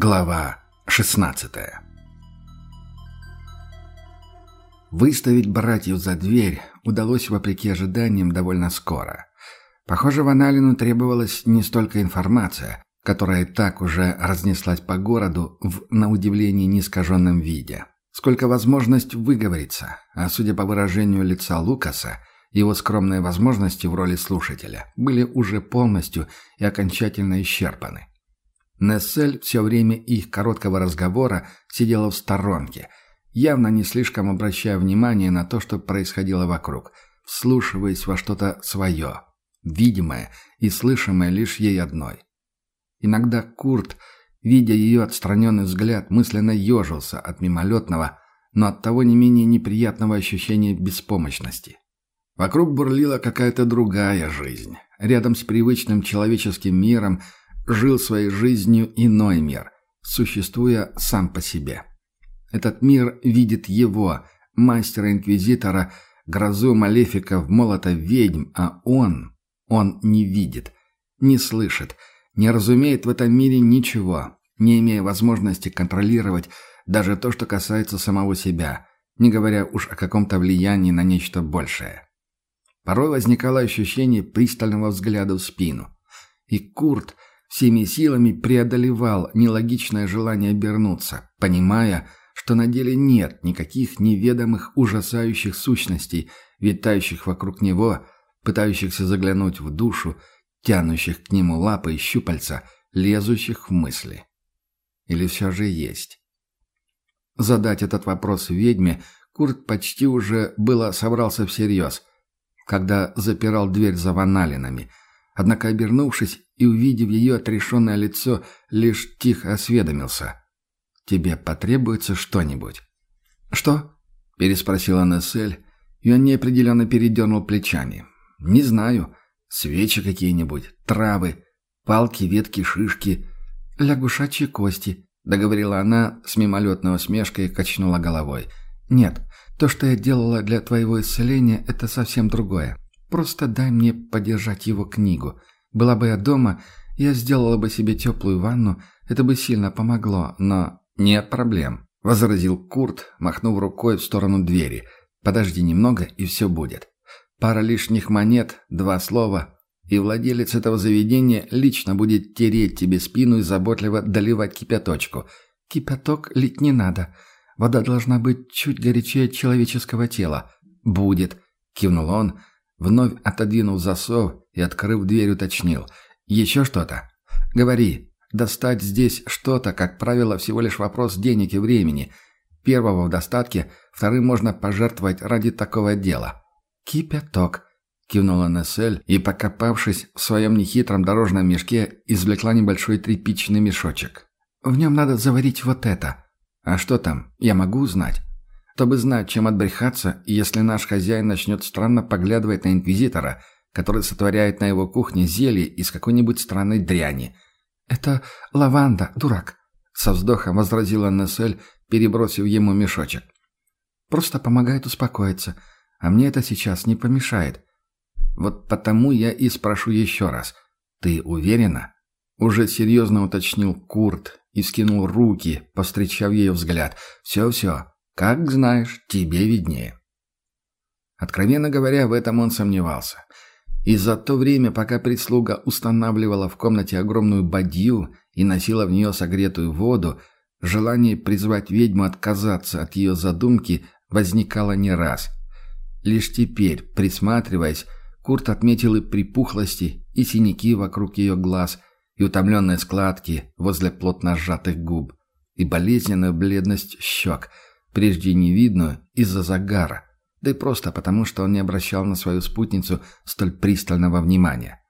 Глава 16 Выставить братьев за дверь удалось, вопреки ожиданиям, довольно скоро. Похоже, Ваналину требовалась не столько информация, которая и так уже разнеслась по городу в, на удивление, неискаженном виде, сколько возможность выговориться, а судя по выражению лица Лукаса, его скромные возможности в роли слушателя были уже полностью и окончательно исчерпаны. Нессель все время их короткого разговора сидела в сторонке, явно не слишком обращая внимание на то, что происходило вокруг, вслушиваясь во что-то свое, видимое и слышимое лишь ей одной. Иногда Курт, видя ее отстраненный взгляд, мысленно ежился от мимолетного, но от того не менее неприятного ощущения беспомощности. Вокруг бурлила какая-то другая жизнь. Рядом с привычным человеческим миром – жил своей жизнью иной мир, существуя сам по себе. Этот мир видит его, мастера-инквизитора, грозу малефиков, молота ведьм, а он, он не видит, не слышит, не разумеет в этом мире ничего, не имея возможности контролировать даже то, что касается самого себя, не говоря уж о каком-то влиянии на нечто большее. Порой возникало ощущение пристального взгляда в спину. И Курт – всеми силами преодолевал нелогичное желание обернуться, понимая, что на деле нет никаких неведомых ужасающих сущностей, витающих вокруг него, пытающихся заглянуть в душу, тянущих к нему лапы и щупальца, лезущих в мысли. Или все же есть? Задать этот вопрос ведьме Курт почти уже было собрался всерьез, когда запирал дверь за ваналинами – Однако, обернувшись и увидев ее отрешенное лицо, лишь тихо осведомился. «Тебе потребуется что-нибудь?» «Что?» – переспросила Нессель, и он неопределенно передернул плечами. «Не знаю. Свечи какие-нибудь, травы, палки, ветки, шишки, лягушачьи кости», – договорила она с мимолетной усмешкой и качнула головой. «Нет, то, что я делала для твоего исцеления, это совсем другое. Просто дай мне подержать его книгу. Была бы я дома, я сделала бы себе теплую ванну, это бы сильно помогло, но нет проблем», — возразил Курт, махнув рукой в сторону двери. «Подожди немного, и все будет. Пара лишних монет, два слова, и владелец этого заведения лично будет тереть тебе спину и заботливо доливать кипяточку. Кипяток лить не надо. Вода должна быть чуть горячее человеческого тела. Будет», — кивнул он, — Вновь отодвинул засов и, открыв дверь, уточнил. «Еще что-то?» «Говори. Достать здесь что-то, как правило, всего лишь вопрос денег и времени. Первого в достатке, вторым можно пожертвовать ради такого дела». «Кипяток», — кивнула Нессель и, покопавшись в своем нехитром дорожном мешке, извлекла небольшой тряпичный мешочек. «В нем надо заварить вот это». «А что там? Я могу узнать?» Чтобы знать, чем отбрехаться, если наш хозяин начнет странно поглядывать на инквизитора, который сотворяет на его кухне зелье из какой-нибудь странной дряни. «Это лаванда, дурак», — со вздохом возразила Нессель, перебросив ему мешочек. «Просто помогает успокоиться, а мне это сейчас не помешает. Вот потому я и спрошу еще раз. Ты уверена?» Уже серьезно уточнил Курт и скинул руки, повстречав ее взгляд. «Все-все, как знаешь, тебе виднее. Откровенно говоря, в этом он сомневался. И за то время, пока прислуга устанавливала в комнате огромную бадью и носила в нее согретую воду, желание призвать ведьму отказаться от ее задумки возникало не раз. Лишь теперь, присматриваясь, Курт отметил и припухлости, и синяки вокруг ее глаз, и утомленные складки возле плотно сжатых губ, и болезненную бледность щек – прежде невидную из-за загара, да и просто потому, что он не обращал на свою спутницу столь пристального внимания.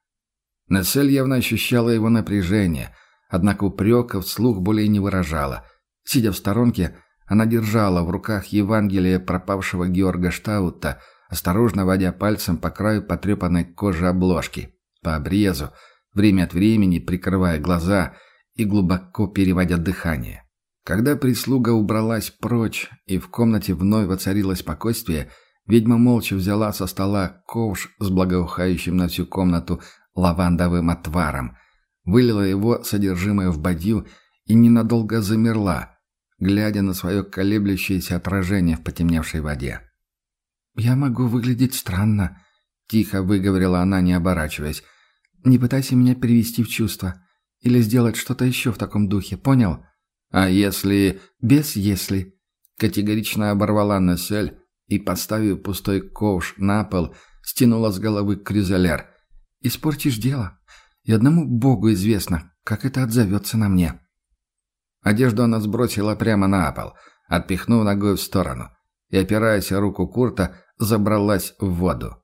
Нессель явно ощущала его напряжение, однако упрека вслух более не выражала. Сидя в сторонке, она держала в руках Евангелие пропавшего Георга Штаута, осторожно водя пальцем по краю потрепанной кожи обложки, по обрезу, время от времени прикрывая глаза и глубоко переводя дыхание. Когда прислуга убралась прочь, и в комнате вновь воцарилось спокойствие, ведьма молча взяла со стола ковш с благоухающим на всю комнату лавандовым отваром, вылила его содержимое в бадью и ненадолго замерла, глядя на свое колеблющееся отражение в потемневшей воде. «Я могу выглядеть странно», — тихо выговорила она, не оборачиваясь. «Не пытайся меня перевести в чувство. Или сделать что-то еще в таком духе, понял?» «А если...» «Без «если». Категорично оборвала Нессель и, поставив пустой ковш на пол, стянула с головы крюзоляр. «Испортишь дело. И одному Богу известно, как это отзовется на мне». Одежду она сбросила прямо на пол, отпихнув ногой в сторону, и, опираясь о руку Курта, забралась в воду.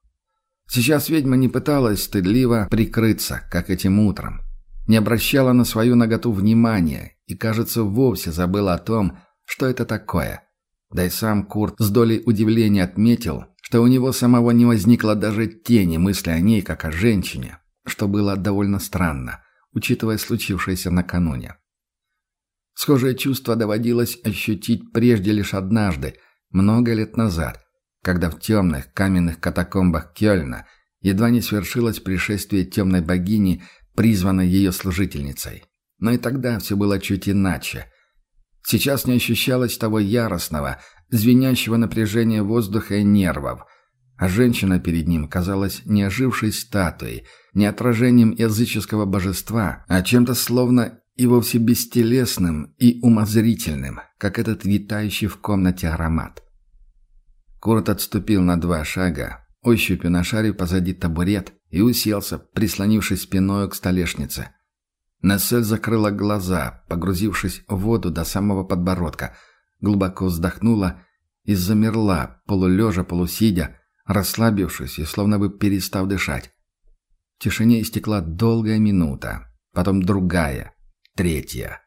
Сейчас ведьма не пыталась стыдливо прикрыться, как этим утром. Не обращала на свою наготу внимания и, кажется, вовсе забыла о том, что это такое. Да и сам Курт с долей удивления отметил, что у него самого не возникло даже тени мысли о ней, как о женщине, что было довольно странно, учитывая случившееся накануне. Схожее чувство доводилось ощутить прежде лишь однажды, много лет назад, когда в темных каменных катакомбах Кёльна едва не свершилось пришествие темной богини, призванной ее служительницей. Но и тогда все было чуть иначе. Сейчас не ощущалось того яростного, звенящего напряжения воздуха и нервов, а женщина перед ним казалась не ожившей статуей, не отражением языческого божества, а чем-то словно и вовсе бестелесным и умозрительным, как этот витающий в комнате аромат. Курт отступил на два шага, ощупью нашарив позади табурет и уселся, прислонившись спиной к столешнице. Нессель закрыла глаза, погрузившись в воду до самого подбородка, глубоко вздохнула и замерла, полулежа, полусидя, расслабившись и словно бы перестав дышать. В тишине истекла долгая минута, потом другая, Третья.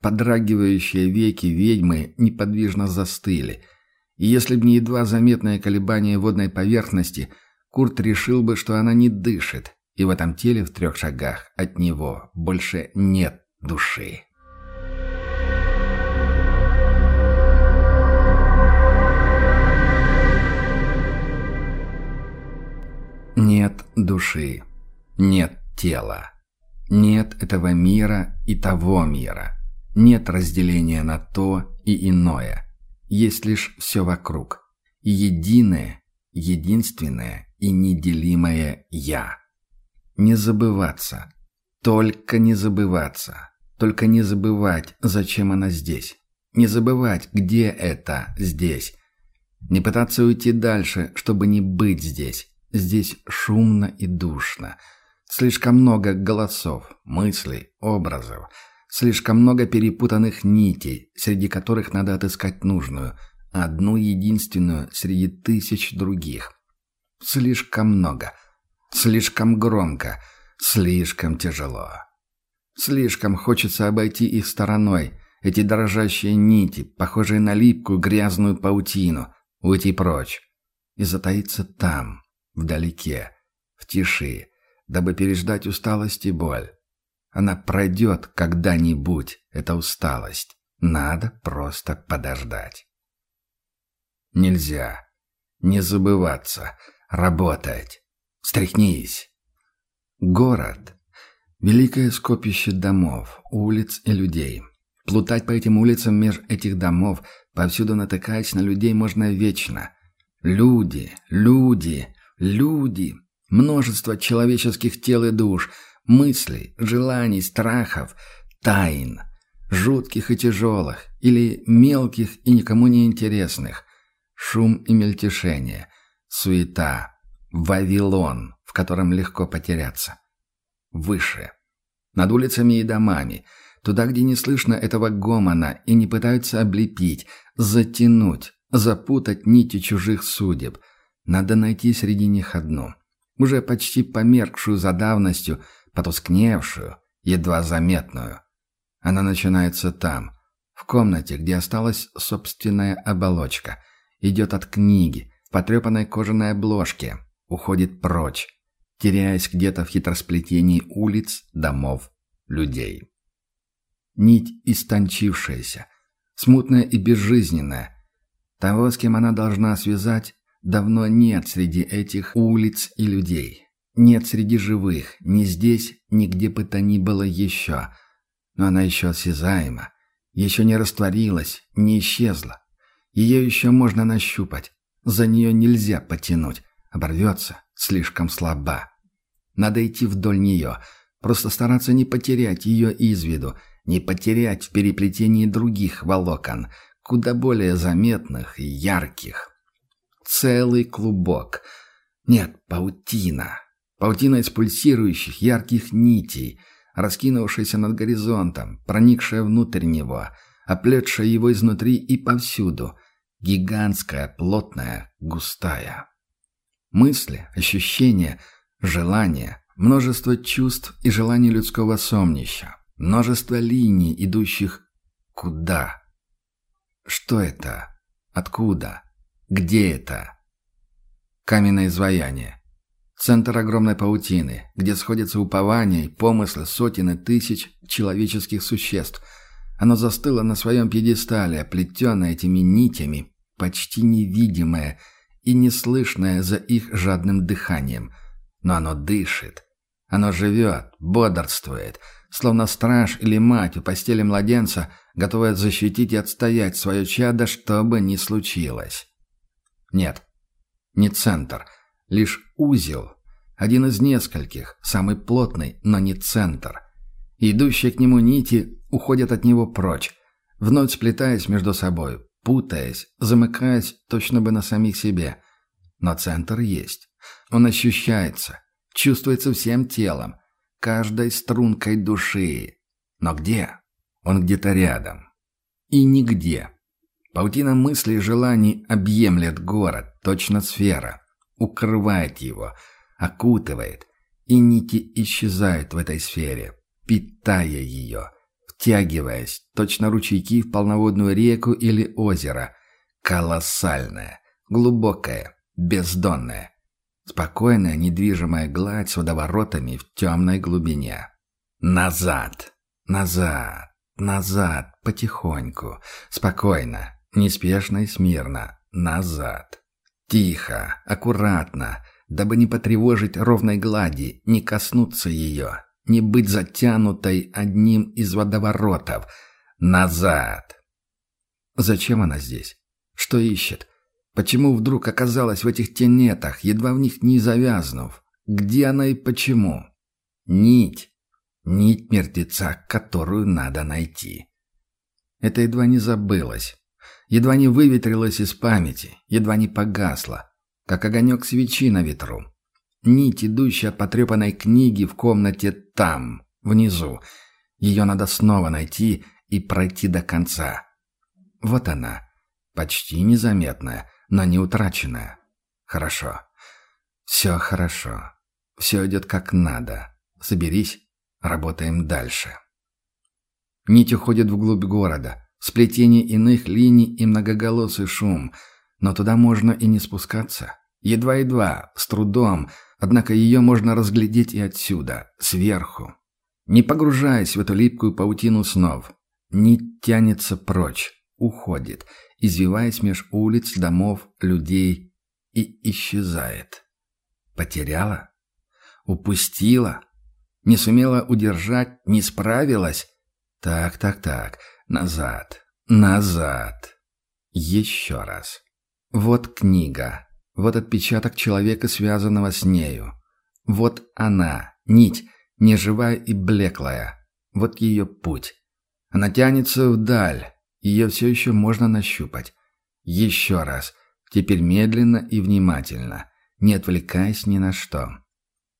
Подрагивающие веки ведьмы неподвижно застыли. И если бы не едва заметное колебание водной поверхности, Курт решил бы, что она не дышит, и в этом теле в трех шагах от него больше нет души. Нет души. Нет тела. Нет этого мира и того мира. Нет разделения на то и иное. Есть лишь все вокруг. Единое, единственное и неделимое «Я». Не забываться. Только не забываться. Только не забывать, зачем она здесь. Не забывать, где это здесь. Не пытаться уйти дальше, чтобы не быть здесь. Здесь шумно и душно. Слишком много голосов, мыслей, образов. Слишком много перепутанных нитей, среди которых надо отыскать нужную. Одну единственную среди тысяч других. Слишком много. Слишком громко. Слишком тяжело. Слишком хочется обойти их стороной. Эти дрожащие нити, похожие на липкую грязную паутину. Уйти прочь. И затаиться там, вдалеке, в тиши дабы переждать усталость и боль. Она пройдет когда-нибудь, эта усталость. Надо просто подождать. Нельзя. Не забываться. Работать. Стряхнись. Город. Великое скопище домов, улиц и людей. Плутать по этим улицам меж этих домов, повсюду натыкаясь на людей, можно вечно. Люди, люди, люди. Множество человеческих тел и душ, мыслей, желаний, страхов, тайн, жутких и тяжелых, или мелких и никому не интересных. Шум и мельтешение, суета, Вавилон, в котором легко потеряться. Выше. Над улицами и домами, туда, где не слышно этого гомона и не пытаются облепить, затянуть, запутать нити чужих судеб. Надо найти среди них одну — уже почти померкшую за давностью, потускневшую, едва заметную. Она начинается там, в комнате, где осталась собственная оболочка. Идет от книги, потрепанной кожаной обложке, уходит прочь, теряясь где-то в хитросплетении улиц, домов, людей. Нить истончившаяся, смутная и безжизненная. Того, с кем она должна связать, давно нет среди этих улиц и людей. Нет среди живых, ни здесь, ни где бы то ни было еще. Но она еще осязаема, еще не растворилась, не исчезла. Ее еще можно нащупать. За нее нельзя потянуть. Оборвется, слишком слаба. Надо идти вдоль нее, просто стараться не потерять ее из виду, не потерять в переплетении других волокон, куда более заметных и ярких. Целый клубок. Нет, паутина. Паутина из пульсирующих ярких нитей, раскинувшаяся над горизонтом, проникшая внутрь него, оплетшая его изнутри и повсюду. Гигантская, плотная, густая. Мысли, ощущения, желания, множество чувств и желаний людского сомнища, множество линий, идущих куда? Что это? Откуда? Где это? Каменное изваяние. Центр огромной паутины, где сходятся упования и помыслы сотен и тысяч человеческих существ. Оно застыло на своем пьедестале, оплетенное этими нитями, почти невидимое и неслышное за их жадным дыханием. Но оно дышит. Оно живет, бодрствует, словно страж или мать у постели младенца, готовая защитить и отстоять свое чадо, что бы ни случилось. Нет, не центр — Лишь узел, один из нескольких, самый плотный, но не центр. идущие к нему нити уходят от него прочь, вновь сплетаясь между собой, путаясь, замыкаясь точно бы на самих себе. Но центр есть. Он ощущается, чувствуется всем телом, каждой стрункой души. Но где? Он где-то рядом. И нигде. Паутина мыслей и желаний объемлет город, точно сфера укрывает его, окутывает, и нити исчезают в этой сфере, питая ее, втягиваясь, точно ручейки в полноводную реку или озеро. Колоссальная, глубокая, бездонная, спокойная недвижимая гладь с водоворотами в темной глубине. Назад, назад, назад, потихоньку, спокойно, неспешно и смирно, назад. Тихо, аккуратно, дабы не потревожить ровной глади, не коснуться ее, не быть затянутой одним из водоворотов. Назад! Зачем она здесь? Что ищет? Почему вдруг оказалась в этих тенетах, едва в них не завязнув? Где она и почему? Нить. Нить мертвеца, которую надо найти. Это едва не забылось едва не выветрилась из памяти, едва не погасла, как огонек свечи на ветру. Нить, идущая от потрепанной книги в комнате там, внизу. Ее надо снова найти и пройти до конца. Вот она, почти незаметная, но не утраченная. Хорошо. Все хорошо. Все идет как надо. Соберись, работаем дальше. Нить уходит вглубь города, Сплетение иных линий и многоголосый шум. Но туда можно и не спускаться. Едва-едва, с трудом, однако ее можно разглядеть и отсюда, сверху. Не погружаясь в эту липкую паутину снов, нить тянется прочь, уходит, извиваясь меж улиц, домов, людей и исчезает. Потеряла? Упустила? Не сумела удержать? Не справилась? Так, так, так. Назад. Назад. Еще раз. Вот книга. Вот отпечаток человека, связанного с нею. Вот она, нить, неживая и блеклая. Вот ее путь. Она тянется вдаль. Ее все еще можно нащупать. Еще раз. Теперь медленно и внимательно, не отвлекаясь ни на что.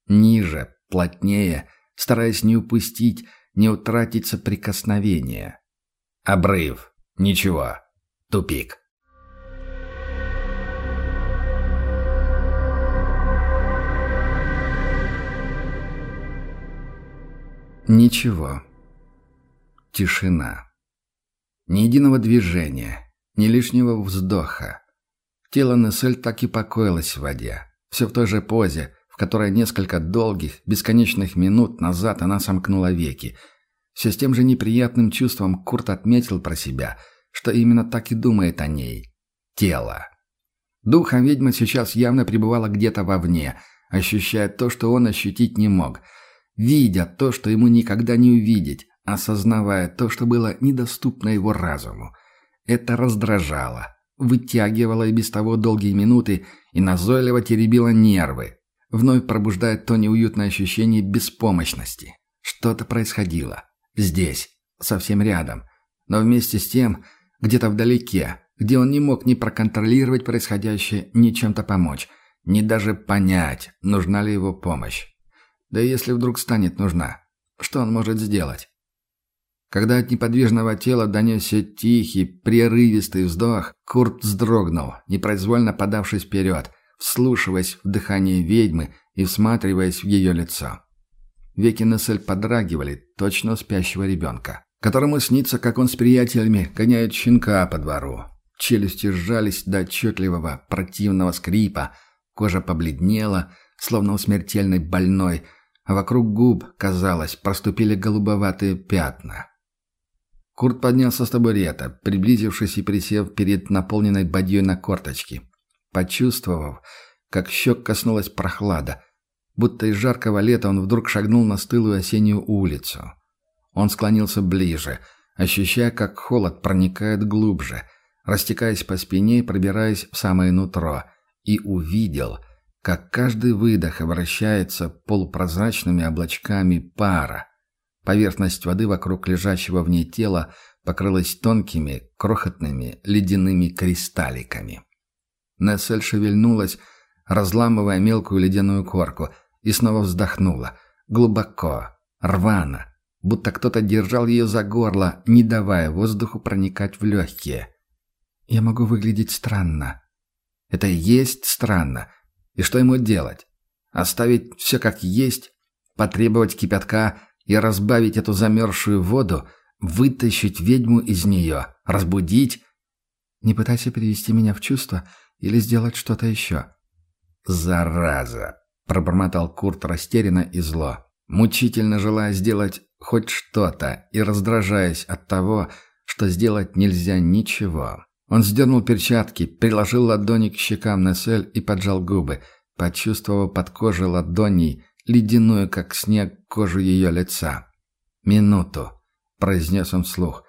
Ниже, плотнее, стараясь не упустить, не утратить соприкосновение. Обрыв. Ничего. Тупик. Ничего. Тишина. Ни единого движения, ни лишнего вздоха. Тело Нессель так и покоилось в воде. Все в той же позе, в которой несколько долгих, бесконечных минут назад она сомкнула веки – все с тем же неприятным чувством Курт отметил про себя, что именно так и думает о ней. Тело. Духом ведьмы сейчас явно пребывала где-то вовне, ощущая то, что он ощутить не мог. Видя то, что ему никогда не увидеть, осознавая то, что было недоступно его разуму. Это раздражало, вытягивало и без того долгие минуты и назойливо теребило нервы, вновь пробуждая то неуютное ощущение беспомощности. Что-то происходило. Здесь, совсем рядом. Но вместе с тем, где-то вдалеке, где он не мог ни проконтролировать происходящее, ни чем-то помочь, ни даже понять, нужна ли его помощь. Да и если вдруг станет нужна, что он может сделать? Когда от неподвижного тела донесся тихий, прерывистый вздох, Курт вздрогнул, непроизвольно подавшись вперед, вслушиваясь в дыхание ведьмы и всматриваясь в ее лицо. Веки Нессель подрагивали, точно у спящего ребенка, которому снится, как он с приятелями гоняет щенка по двору. Челюсти сжались до отчетливого противного скрипа, кожа побледнела, словно у смертельной больной, а вокруг губ, казалось, проступили голубоватые пятна. Курт поднялся с табурета, приблизившись и присев перед наполненной бадьей на корточки. Почувствовав, как щек коснулась прохлада, будто из жаркого лета он вдруг шагнул на стылую осеннюю улицу. Он склонился ближе, ощущая, как холод проникает глубже, растекаясь по спине и пробираясь в самое нутро, и увидел, как каждый выдох обращается полупрозрачными облачками пара. Поверхность воды вокруг лежащего в ней тела покрылась тонкими, крохотными ледяными кристалликами. Нессель шевельнулась, разламывая мелкую ледяную корку, и снова вздохнула. Глубоко, рвано, будто кто-то держал ее за горло, не давая воздуху проникать в легкие. «Я могу выглядеть странно». «Это и есть странно. И что ему делать? Оставить все как есть? Потребовать кипятка и разбавить эту замерзшую воду? Вытащить ведьму из нее? Разбудить?» «Не пытайся перевести меня в чувство или сделать что-то еще». «Зараза!» — пробормотал Курт растерянно и зло, мучительно желая сделать хоть что-то и раздражаясь от того, что сделать нельзя ничего. Он сдернул перчатки, приложил ладони к щекам Нессель и поджал губы, почувствовав под кожей ладоней ледяную, как снег, кожу ее лица. «Минуту», — произнес он вслух.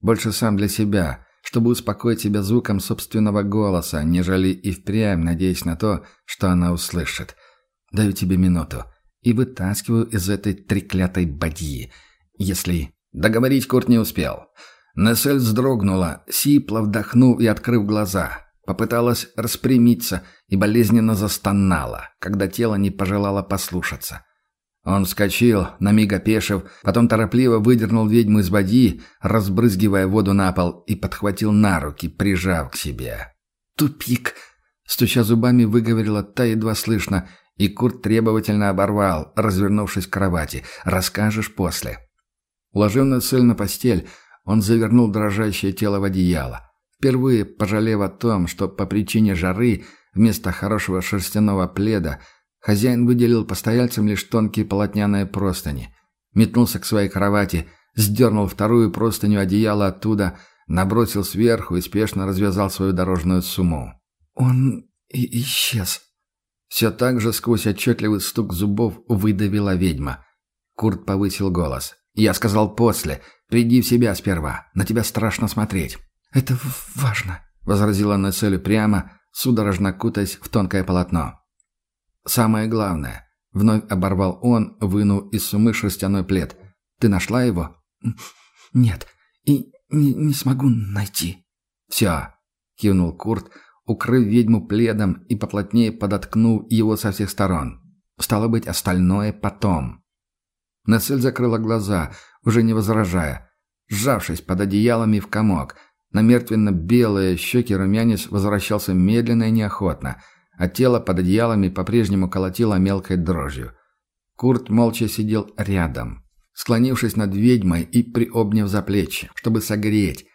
«Больше сам для себя, чтобы успокоить себя звуком собственного голоса, нежели и впрямь надеясь на то, что она услышит. Даю тебе минуту и вытаскиваю из этой треклятой бадьи. Если... Договорить Курт не успел. Нессель вздрогнула, сипло вдохнув и открыв глаза. Попыталась распрямиться и болезненно застонала, когда тело не пожелало послушаться. Он вскочил, на миг опешив, потом торопливо выдернул ведьму из води, разбрызгивая воду на пол, и подхватил на руки, прижав к себе. «Тупик!» — стуча зубами, выговорила та едва слышно, и Курт требовательно оборвал, развернувшись к кровати. «Расскажешь после». Уложив Нацель на постель, он завернул дрожащее тело в одеяло. Впервые пожалев о том, что по причине жары вместо хорошего шерстяного пледа Хозяин выделил постояльцам лишь тонкие полотняные простыни. Метнулся к своей кровати, сдернул вторую простыню одеяла оттуда, набросил сверху и спешно развязал свою дорожную сумму. «Он исчез». Все так же сквозь отчетливый стук зубов выдавила ведьма. Курт повысил голос. «Я сказал после. Приди в себя сперва. На тебя страшно смотреть». «Это важно», — возразила Нацелю прямо, судорожно кутаясь в тонкое полотно. «Самое главное», — вновь оборвал он, вынул из сумы шерстяной плед. «Ты нашла его?» «Нет, и не, не смогу найти». «Все», — кивнул Курт, укрыв ведьму пледом и поплотнее подоткнув его со всех сторон. «Стало быть, остальное потом». Нессель закрыла глаза, уже не возражая, сжавшись под одеялами в комок. На мертвенно-белые щеки румянец возвращался медленно и неохотно — а тело под одеялами по-прежнему колотило мелкой дрожью. Курт молча сидел рядом, склонившись над ведьмой и приобняв за плечи, чтобы согреть,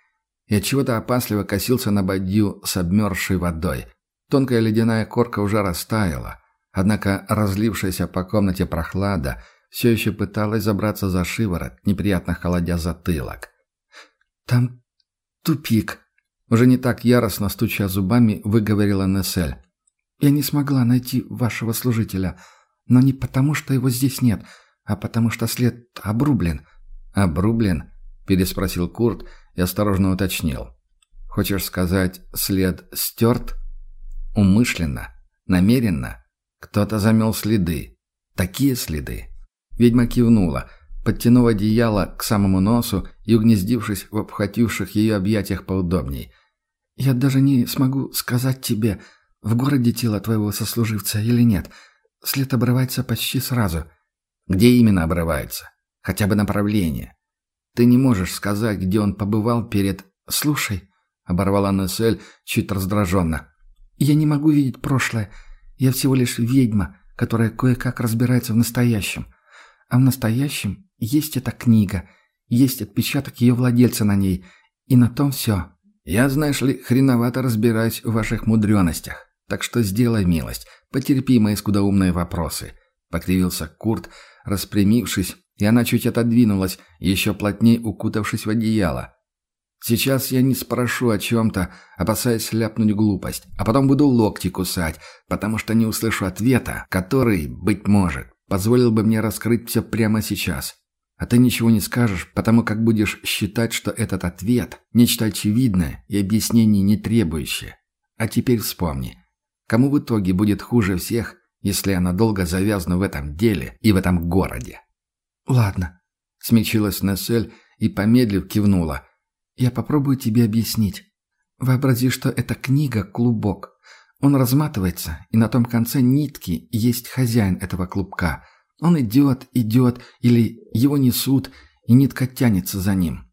и от чего то опасливо косился на бадью с обмерзшей водой. Тонкая ледяная корка уже растаяла, однако разлившаяся по комнате прохлада все еще пыталась забраться за шиворот, неприятно холодя затылок. «Там тупик», — уже не так яростно стуча зубами, выговорила Нессель. Я не смогла найти вашего служителя, но не потому, что его здесь нет, а потому что след обрублен. «Обрублен?» – переспросил Курт и осторожно уточнил. «Хочешь сказать, след стерт?» «Умышленно? Намеренно? Кто-то замел следы. Такие следы?» Ведьма кивнула, подтянув одеяло к самому носу и угнездившись в обхвативших ее объятиях поудобней. «Я даже не смогу сказать тебе, в городе тело твоего сослуживца или нет. След обрывается почти сразу». «Где именно обрывается? Хотя бы направление. Ты не можешь сказать, где он побывал перед...» «Слушай», — оборвала Нессель чуть раздраженно, — «я не могу видеть прошлое. Я всего лишь ведьма, которая кое-как разбирается в настоящем. А в настоящем есть эта книга, есть отпечаток ее владельца на ней, и на том все. Я, знаешь ли, хреновато разбираюсь в ваших мудренностях. Так что сделай милость, потерпи мои скудоумные вопросы. Покривился Курт, распрямившись, и она чуть отодвинулась, еще плотнее укутавшись в одеяло. Сейчас я не спрошу о чем-то, опасаясь ляпнуть глупость, а потом буду локти кусать, потому что не услышу ответа, который, быть может, позволил бы мне раскрыть все прямо сейчас. А ты ничего не скажешь, потому как будешь считать, что этот ответ – нечто очевидное и объяснений не требующее. А теперь вспомни, кому в итоге будет хуже всех, если она долго завязана в этом деле и в этом городе? «Ладно», – смягчилась Нессель и, помедлив, кивнула. «Я попробую тебе объяснить. Вообрази, что эта книга – клубок. Он разматывается, и на том конце нитки есть хозяин этого клубка. Он идет, идет, или его несут, и нитка тянется за ним.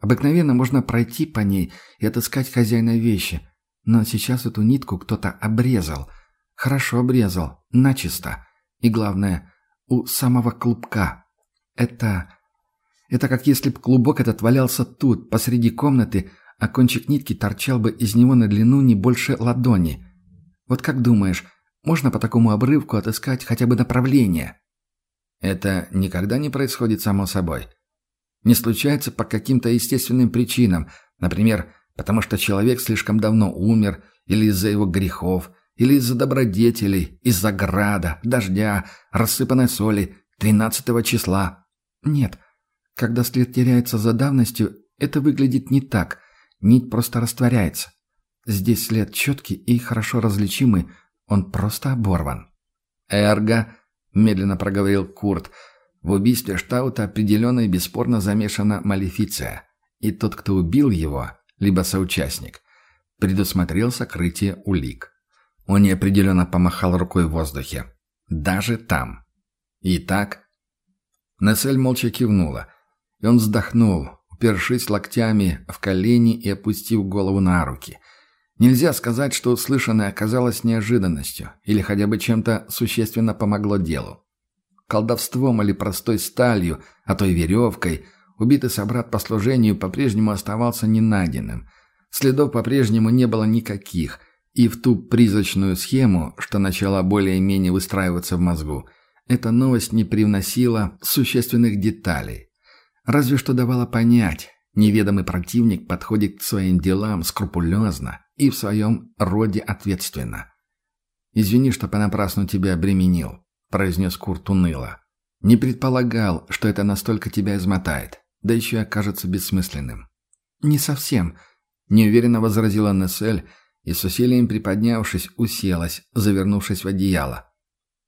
Обыкновенно можно пройти по ней и отыскать хозяина вещи, но сейчас эту нитку кто-то обрезал. Хорошо обрезал, начисто. И главное, у самого клубка. Это... Это как если бы клубок этот валялся тут, посреди комнаты, а кончик нитки торчал бы из него на длину не больше ладони. Вот как думаешь, можно по такому обрывку отыскать хотя бы направление? Это никогда не происходит само собой. Не случается по каким-то естественным причинам, например, потому что человек слишком давно умер, или из-за его грехов, или из-за добродетелей, из-за града, дождя, рассыпанной соли, 13 числа. Нет, когда след теряется за давностью, это выглядит не так. Нить просто растворяется. Здесь след четкий и хорошо различимый, он просто оборван. «Эрго», — медленно проговорил Курт, — «в убийстве Штаута определенно и бесспорно замешана малефиция. И тот, кто убил его, либо соучастник, предусмотрел сокрытие улик». Он неопределенно помахал рукой в воздухе. «Даже там». «Итак?» Нессель молча кивнула, и он вздохнул, упершись локтями в колени и опустив голову на руки — Нельзя сказать, что услышанное оказалось неожиданностью или хотя бы чем-то существенно помогло делу. Колдовством или простой сталью, а то и веревкой, убитый собрат по служению по-прежнему оставался ненайденным. Следов по-прежнему не было никаких, и в ту призрачную схему, что начала более-менее выстраиваться в мозгу, эта новость не привносила существенных деталей. Разве что давала понять, неведомый противник подходит к своим делам скрупулезно, и в своем роде ответственно. «Извини, что понапрасну тебя обременил», — произнес Курт уныло. «Не предполагал, что это настолько тебя измотает, да еще и окажется бессмысленным». «Не совсем», — неуверенно возразила Нессель и с усилием приподнявшись уселась, завернувшись в одеяло.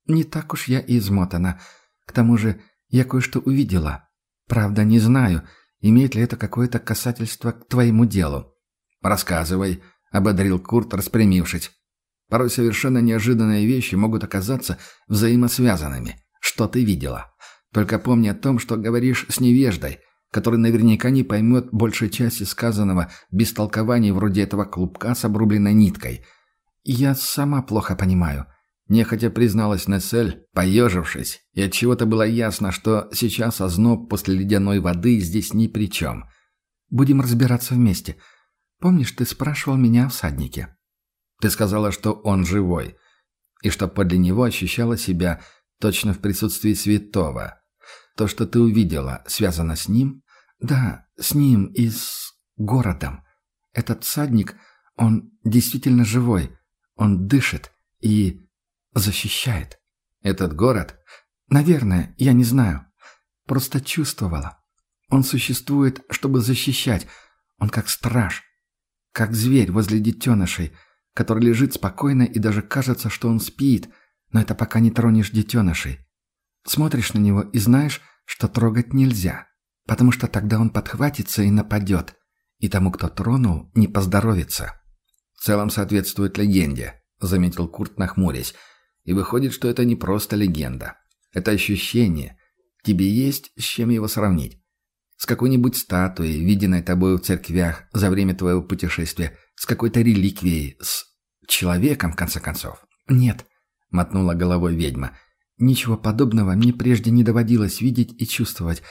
«Не так уж я и измотана. К тому же я кое-что увидела. Правда, не знаю, имеет ли это какое-то касательство к твоему делу». «Рассказывай», — ободрил Курт, распрямившись. «Порой совершенно неожиданные вещи могут оказаться взаимосвязанными. Что ты видела? Только помни о том, что говоришь с невеждой, который наверняка не поймет большей части сказанного без толкований вроде этого клубка с обрубленной ниткой. Я сама плохо понимаю». Нехотя призналась Нессель, поежившись, и от чего то было ясно, что сейчас озноб после ледяной воды здесь ни при чем. «Будем разбираться вместе. Помнишь, ты спрашивал меня о всаднике? Ты сказала, что он живой, и что подле него ощущала себя точно в присутствии святого. То, что ты увидела, связано с ним? Да, с ним и с городом. Этот всадник, он действительно живой. Он дышит и защищает. Этот город? Наверное, я не знаю. Просто чувствовала. Он существует, чтобы защищать. Он как страж. Как зверь возле детенышей, который лежит спокойно и даже кажется, что он спит, но это пока не тронешь детенышей. Смотришь на него и знаешь, что трогать нельзя, потому что тогда он подхватится и нападет, и тому, кто тронул, не поздоровится. В целом соответствует легенде, заметил Курт, нахмурясь. И выходит, что это не просто легенда. Это ощущение. Тебе есть с чем его сравнить. С какой-нибудь статуей, виденной тобой в церквях за время твоего путешествия, с какой-то реликвией, с человеком, в конце концов. «Нет», — мотнула головой ведьма, — «ничего подобного мне прежде не доводилось видеть и чувствовать.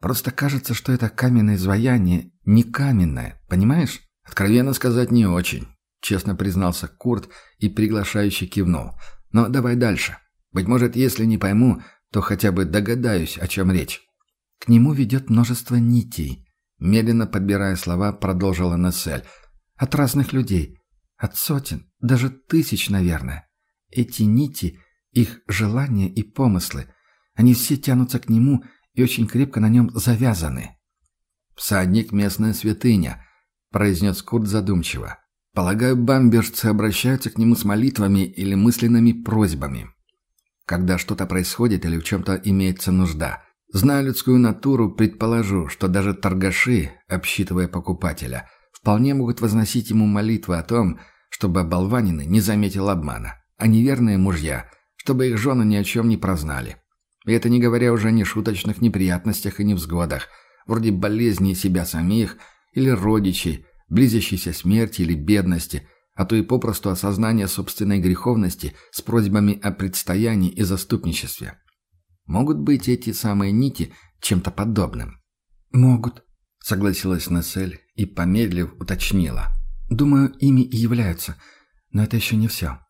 Просто кажется, что это каменное изваяние не каменное, понимаешь?» «Откровенно сказать, не очень», — честно признался Курт и приглашающе кивнул. «Но давай дальше. Быть может, если не пойму, то хотя бы догадаюсь, о чем речь». К нему ведет множество нитей. Медленно подбирая слова, продолжила Нессель. От разных людей. От сотен, даже тысяч, наверное. Эти нити, их желания и помыслы, они все тянутся к нему и очень крепко на нем завязаны. «Всадник — местная святыня», — произнес Курт задумчиво. «Полагаю, бамбержцы обращаются к нему с молитвами или мысленными просьбами. Когда что-то происходит или в чем-то имеется нужда. Зная людскую натуру, предположу, что даже торгаши, обсчитывая покупателя, вполне могут возносить ему молитвы о том, чтобы оболванины не заметил обмана, а неверные мужья, чтобы их жены ни о чем не прознали. И это не говоря уже о нешуточных неприятностях и невзгодах, вроде болезни себя самих или родичей, близящейся смерти или бедности, а то и попросту осознания собственной греховности с просьбами о предстоянии и заступничестве. Могут быть эти самые нити чем-то подобным? Могут, согласилась Нессель и, помедлив, уточнила. Думаю, ими и являются, но это еще не все.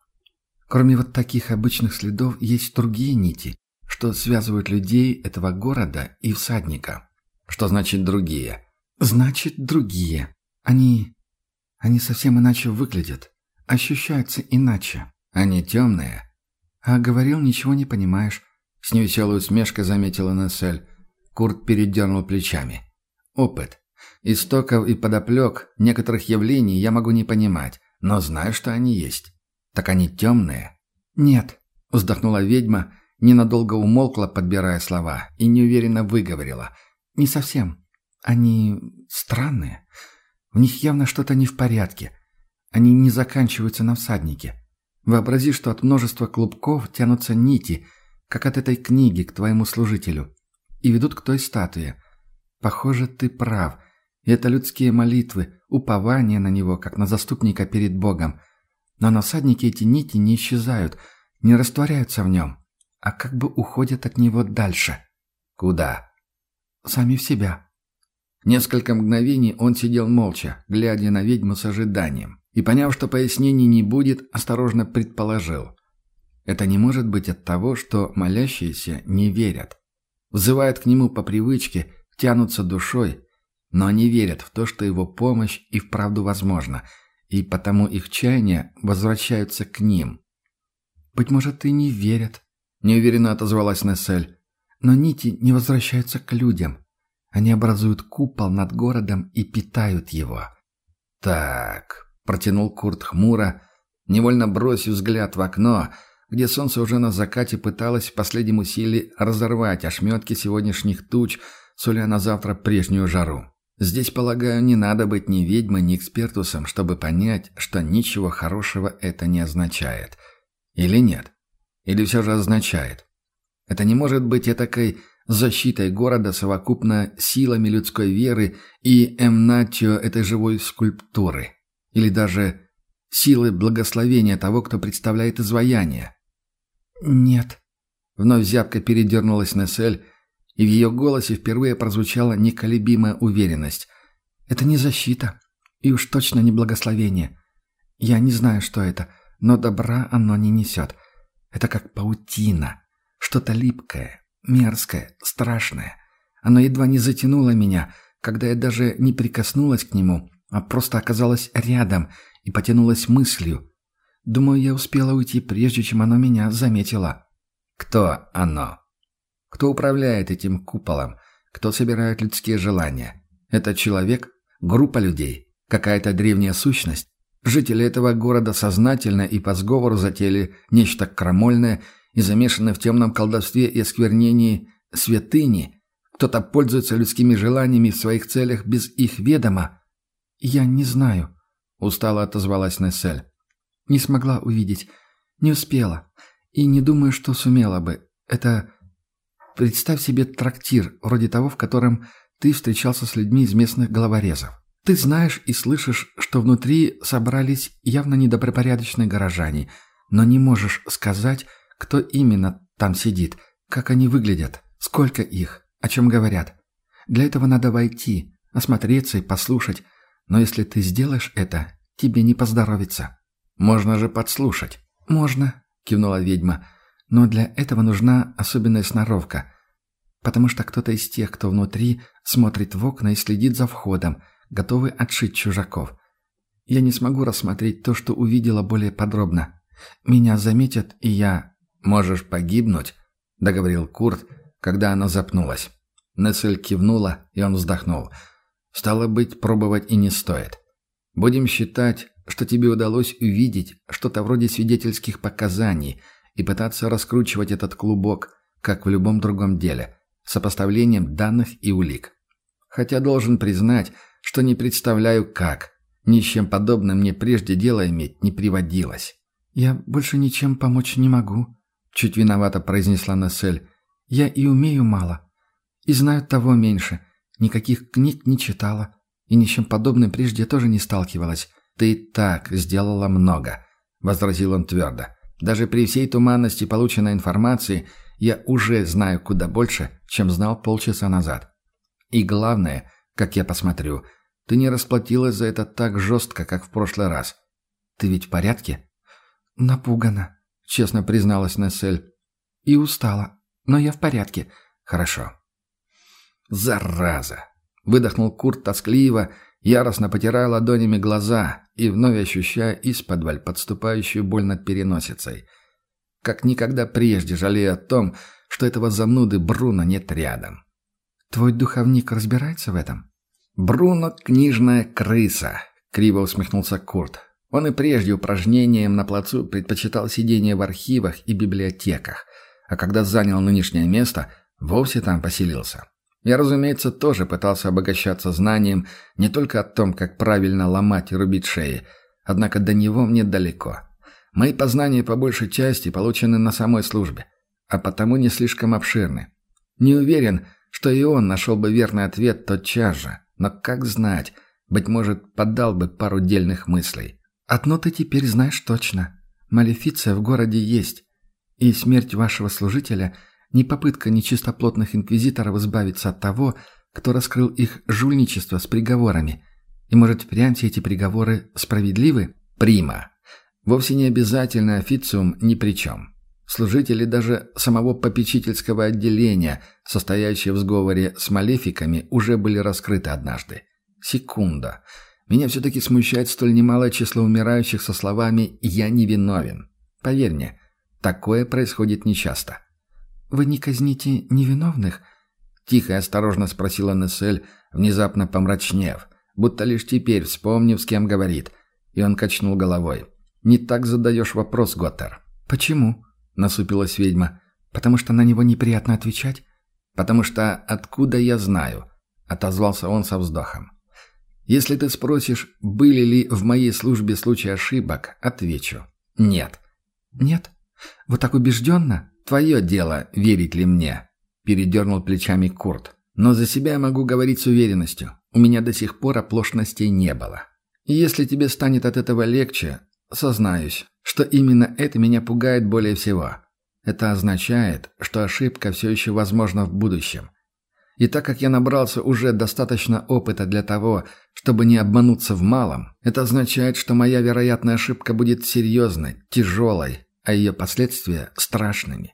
Кроме вот таких обычных следов, есть другие нити, что связывают людей этого города и всадника. Что значит «другие»? Значит, другие. Они... они совсем иначе выглядят, ощущаются иначе. Они темные. А говорил, ничего не понимаешь. С невеселой усмешкой заметила Нессель. Курт передернул плечами. Опыт. Истоков и подоплек некоторых явлений я могу не понимать, но знаю, что они есть. Так они темные? Нет, вздохнула ведьма, ненадолго умолкла, подбирая слова, и неуверенно выговорила. Не совсем. Они странные. В них явно что-то не в порядке. Они не заканчиваются на всаднике. Вообрази, что от множества клубков тянутся нити – как от этой книги к твоему служителю, и ведут к той статуе. Похоже, ты прав. И это людские молитвы, упование на него, как на заступника перед Богом. Но на всаднике эти нити не исчезают, не растворяются в нем, а как бы уходят от него дальше. Куда? Сами в себя. Несколько мгновений он сидел молча, глядя на ведьму с ожиданием, и, поняв, что пояснений не будет, осторожно предположил. Это не может быть от того, что молящиеся не верят. Взывают к нему по привычке, тянутся душой, но они верят в то, что его помощь и вправду возможна, и потому их чаяния возвращаются к ним. «Быть может, и не верят», — неуверенно отозвалась Нессель. «Но нити не возвращаются к людям. Они образуют купол над городом и питают его». «Так», — протянул Курт хмуро, невольно бросив взгляд в окно — где солнце уже на закате пыталось в последнем усилии разорвать ошметки сегодняшних туч, суля на завтра прежнюю жару. Здесь, полагаю, не надо быть ни ведьмой, ни экспертусом, чтобы понять, что ничего хорошего это не означает. Или нет? Или все же означает? Это не может быть этакой защитой города совокупно силами людской веры и эмнатио этой живой скульптуры. Или даже силы благословения того, кто представляет изваяние. «Нет». Вновь зябко передернулась Нессель, и в ее голосе впервые прозвучала неколебимая уверенность. «Это не защита, и уж точно не благословение. Я не знаю, что это, но добра оно не несет. Это как паутина, что-то липкое, мерзкое, страшное. Оно едва не затянуло меня, когда я даже не прикоснулась к нему, а просто оказалась рядом и потянулась мыслью, Думаю, я успела уйти, прежде чем оно меня заметило. Кто оно? Кто управляет этим куполом, кто собирает людские желания. Это человек, группа людей, какая-то древняя сущность. Жители этого города сознательно и по сговору затеяли нечто крамольное и замешаны в темном колдовстве и осквернении святыни. Кто-то пользуется людскими желаниями в своих целях без их ведома. «Я не знаю», — устало отозвалась Нессель. «Не смогла увидеть. Не успела. И не думаю, что сумела бы. Это... Представь себе трактир, вроде того, в котором ты встречался с людьми из местных головорезов. Ты знаешь и слышишь, что внутри собрались явно недобропорядочные горожане, но не можешь сказать, кто именно там сидит, как они выглядят, сколько их, о чем говорят. Для этого надо войти, осмотреться и послушать, но если ты сделаешь это, тебе не поздоровится. Можно же подслушать. Можно, кивнула ведьма. Но для этого нужна особенная сноровка. Потому что кто-то из тех, кто внутри, смотрит в окна и следит за входом, готовый отшить чужаков. Я не смогу рассмотреть то, что увидела более подробно. Меня заметят, и я... «Можешь погибнуть», — договорил Курт, когда она запнулась. Нессель кивнула, и он вздохнул. «Стало быть, пробовать и не стоит. Будем считать, что тебе удалось увидеть что-то вроде свидетельских показаний и пытаться раскручивать этот клубок, как в любом другом деле, сопоставлением данных и улик. Хотя должен признать, что не представляю как. Ни с чем подобным мне прежде дело иметь не приводилось. «Я больше ничем помочь не могу», — чуть виновато произнесла Нессель. «Я и умею мало. И знаю того меньше. Никаких книг не читала. И ни с чем подобным прежде тоже не сталкивалась. «Ты так сделала много», — возразил он твердо. «Даже при всей туманности полученной информации я уже знаю куда больше, чем знал полчаса назад. И главное, как я посмотрю, ты не расплатилась за это так жестко, как в прошлый раз. Ты ведь в порядке?» «Напугана», — честно призналась Нессель. «И устала. Но я в порядке». «Хорошо». «Зараза!» — выдохнул Курт тоскливо яростно потирая ладонями глаза и вновь ощущая из-под подступающую боль над переносицей. Как никогда прежде жалея о том, что этого зануды Бруно нет рядом. «Твой духовник разбирается в этом?» «Бруно — книжная крыса», — криво усмехнулся Курт. Он и прежде упражнением на плацу предпочитал сидение в архивах и библиотеках, а когда занял нынешнее место, вовсе там поселился. Я, разумеется, тоже пытался обогащаться знанием не только о том, как правильно ломать и рубить шеи, однако до него мне далеко. Мои познания по большей части получены на самой службе, а потому не слишком обширны. Не уверен, что и он нашел бы верный ответ тотчас же, но как знать, быть может, поддал бы пару дельных мыслей. «Одно ты теперь знаешь точно. Малефиция в городе есть, и смерть вашего служителя – не попытка нечистоплотных инквизиторов избавиться от того, кто раскрыл их жульничество с приговорами. И может, впрямь все эти приговоры справедливы? Прима. Вовсе не обязательно официум ни при чем. Служители даже самого попечительского отделения, состоящие в сговоре с малефиками, уже были раскрыты однажды. Секунда. Меня все-таки смущает столь немалое число умирающих со словами «я не виновен». Поверь мне, такое происходит нечасто. «Вы не казните невиновных?» Тихо и осторожно спросила Нессель, внезапно помрачнев, будто лишь теперь вспомнив, с кем говорит. И он качнул головой. «Не так задаешь вопрос, Готтер». «Почему?» — насупилась ведьма. «Потому что на него неприятно отвечать?» «Потому что откуда я знаю?» — отозвался он со вздохом. «Если ты спросишь, были ли в моей службе случаи ошибок, отвечу. Нет». «Нет? Вот так убежденно?» «Твое дело, верить ли мне», — передернул плечами Курт. «Но за себя я могу говорить с уверенностью. У меня до сих пор оплошностей не было. И если тебе станет от этого легче, сознаюсь, что именно это меня пугает более всего. Это означает, что ошибка все еще возможна в будущем. И так как я набрался уже достаточно опыта для того, чтобы не обмануться в малом, это означает, что моя вероятная ошибка будет серьезной, тяжелой, а ее последствия страшными.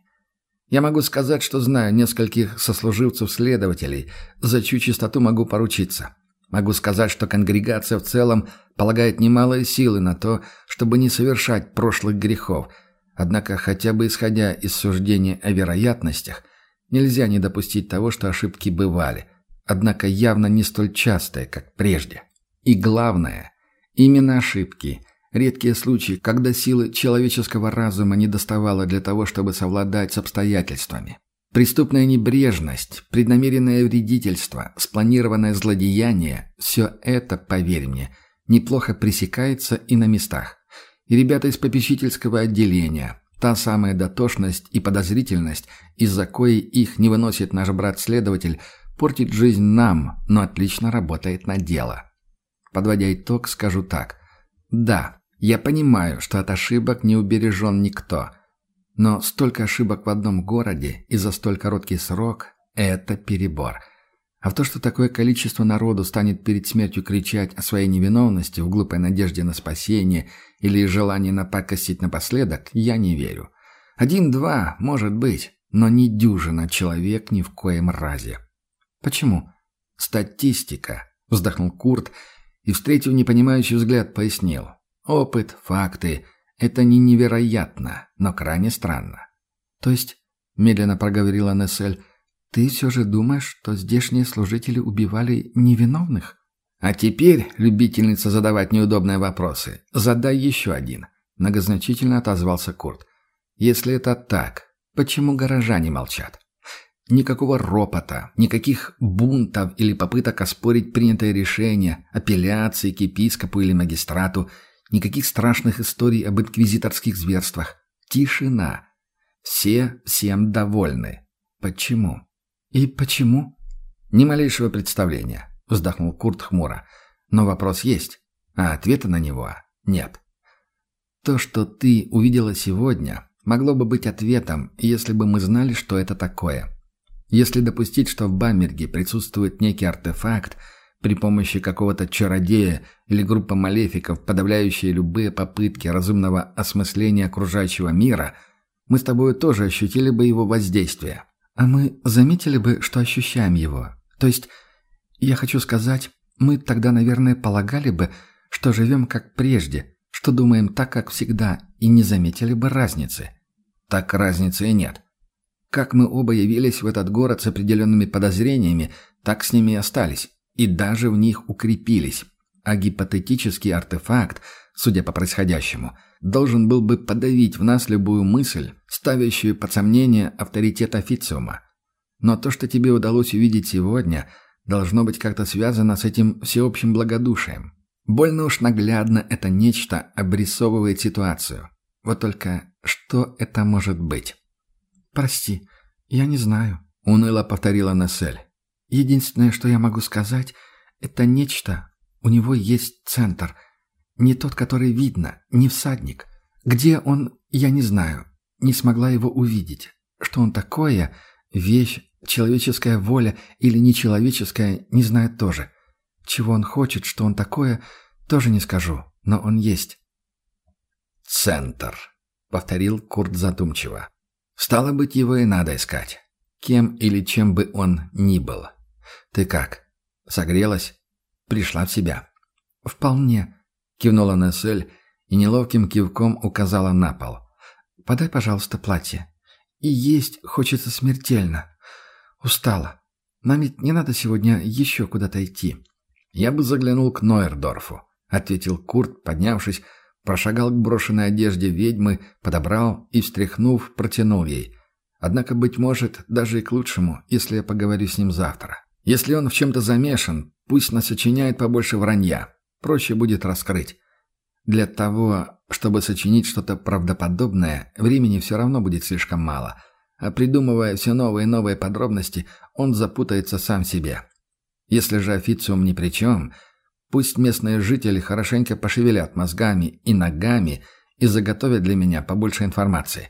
Я могу сказать, что знаю нескольких сослуживцев-следователей, за чью чистоту могу поручиться. Могу сказать, что конгрегация в целом полагает немалые силы на то, чтобы не совершать прошлых грехов, однако хотя бы исходя из суждения о вероятностях, Нельзя не допустить того, что ошибки бывали, однако явно не столь частые, как прежде. И главное, именно ошибки – Редкие случаи, когда силы человеческого разума не доставало для того, чтобы совладать с обстоятельствами. Преступная небрежность, преднамеренное вредительство, спланированное злодеяние – все это, поверь мне, неплохо пресекается и на местах. И ребята из попечительского отделения, та самая дотошность и подозрительность, из-за коей их не выносит наш брат-следователь, портит жизнь нам, но отлично работает на дело. Подводя итог, скажу так. Да, я понимаю, что от ошибок не убережен никто. Но столько ошибок в одном городе и за столь короткий срок – это перебор. А в то, что такое количество народу станет перед смертью кричать о своей невиновности в глупой надежде на спасение или желании напакостить напоследок, я не верю. Один-два, может быть, но не дюжина человек ни в коем разе. Почему? Статистика, вздохнул Курт и, встретив непонимающий взгляд, пояснил. Опыт, факты — это не невероятно, но крайне странно. То есть, медленно проговорила Нессель, ты все же думаешь, что здешние служители убивали невиновных? А теперь, любительница задавать неудобные вопросы, задай еще один. Многозначительно отозвался Курт. Если это так, почему горожане молчат? Никакого ропота, никаких бунтов или попыток оспорить принятое решение, апелляции к епископу или магистрату – Никаких страшных историй об инквизиторских зверствах. Тишина. Все всем довольны. Почему? И почему? Ни малейшего представления, вздохнул Курт хмуро. Но вопрос есть, а ответа на него нет. То, что ты увидела сегодня, могло бы быть ответом, если бы мы знали, что это такое. Если допустить, что в Бамерге присутствует некий артефакт, при помощи какого-то чародея или группа малефиков, подавляющие любые попытки разумного осмысления окружающего мира, мы с тобой тоже ощутили бы его воздействие. А мы заметили бы, что ощущаем его. То есть, я хочу сказать, мы тогда, наверное, полагали бы, что живем как прежде, что думаем так, как всегда, и не заметили бы разницы. Так разницы и нет. Как мы оба явились в этот город с определенными подозрениями, так с ними и остались и даже в них укрепились. А гипотетический артефакт, судя по происходящему, должен был бы подавить в нас любую мысль, ставящую под сомнение авторитет официума. Но то, что тебе удалось увидеть сегодня, должно быть как-то связано с этим всеобщим благодушием. Больно уж наглядно это нечто обрисовывает ситуацию. Вот только что это может быть? «Прости, я не знаю», — уныло повторила Нессель. Единственное, что я могу сказать, это нечто. У него есть центр. Не тот, который видно, не всадник. Где он, я не знаю. Не смогла его увидеть. Что он такое, вещь, человеческая воля или нечеловеческая, не знаю тоже. Чего он хочет, что он такое, тоже не скажу, но он есть. «Центр», — повторил Курт задумчиво. «Стало быть, его и надо искать. Кем или чем бы он ни был». «Ты как? Согрелась? Пришла в себя?» «Вполне», — кивнула Нессель и неловким кивком указала на пол. «Подай, пожалуйста, платье. И есть хочется смертельно. Устала. Нам ведь не надо сегодня еще куда-то идти». «Я бы заглянул к Нойердорфу», — ответил Курт, поднявшись, прошагал к брошенной одежде ведьмы, подобрал и, встряхнув, протянул ей. Однако, быть может, даже и к лучшему, если я поговорю с ним завтра. Если он в чем-то замешан, пусть насочиняет побольше вранья. Проще будет раскрыть. Для того, чтобы сочинить что-то правдоподобное, времени все равно будет слишком мало. А придумывая все новые и новые подробности, он запутается сам себе. Если же официум ни при чем, пусть местные жители хорошенько пошевелят мозгами и ногами и заготовят для меня побольше информации.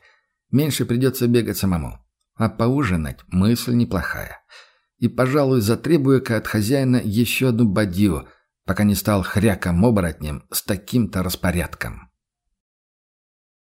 Меньше придется бегать самому. А поужинать мысль неплохая и, пожалуй, затребую-ка от хозяина еще одну бадью, пока не стал хряком-оборотнем с таким-то распорядком.